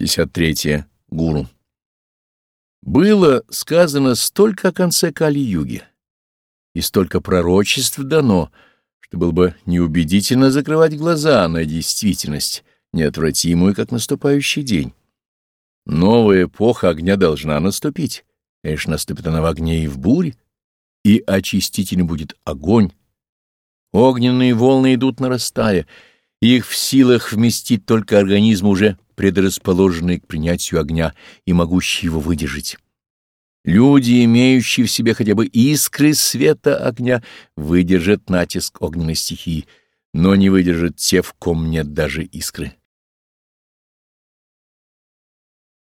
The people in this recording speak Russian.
53. Гуру. Было сказано столько о конце Кали-юги, и столько пророчеств дано, что было бы неубедительно закрывать глаза на действительность, неотвратимую, как наступающий день. Новая эпоха огня должна наступить. Конечно, наступит она в огне и в буре, и очистительный будет огонь. Огненные волны идут нарастая, их в силах вместить только организм, уже предрасположенный к принятию огня и могущий его выдержать. Люди, имеющие в себе хотя бы искры света огня, выдержат натиск огненной стихии, но не выдержат те, в ком нет даже искры.